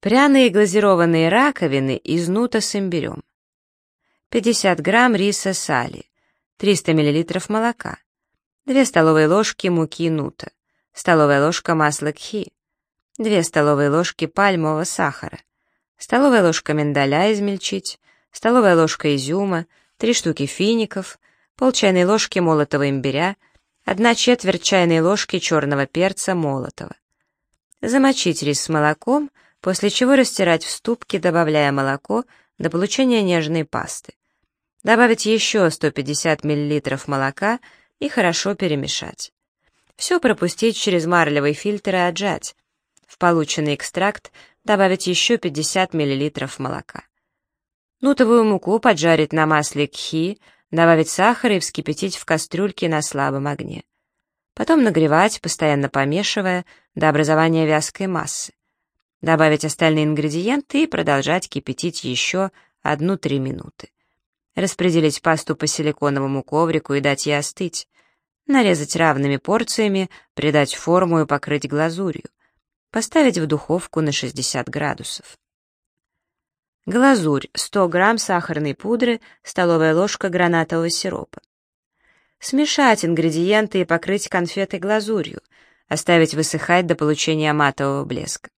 Пряные глазированные раковины из нута с имбирем. 50 грамм риса сали, 300 миллилитров молока, 2 столовые ложки муки нута, столовая ложка масла кхи, 2 столовые ложки пальмового сахара, столовая ложка миндаля измельчить, столовая ложка изюма, 3 штуки фиников, пол чайной ложки молотого имбиря, 1 четверть чайной ложки черного перца молотого. Замочить рис с молоком, после чего растирать в ступке, добавляя молоко до получения нежной пасты. Добавить еще 150 мл молока и хорошо перемешать. Все пропустить через марлевый фильтр и отжать. В полученный экстракт добавить еще 50 мл молока. Нутовую муку поджарить на масле кхи, добавить сахар и вскипятить в кастрюльке на слабом огне. Потом нагревать, постоянно помешивая, до образования вязкой массы. Добавить остальные ингредиенты и продолжать кипятить еще 1-3 минуты. Распределить пасту по силиконовому коврику и дать ей остыть. Нарезать равными порциями, придать форму и покрыть глазурью. Поставить в духовку на 60 градусов. Глазурь 100 грамм сахарной пудры, столовая ложка гранатового сиропа. Смешать ингредиенты и покрыть конфеты глазурью, оставить высыхать до получения матового блеска.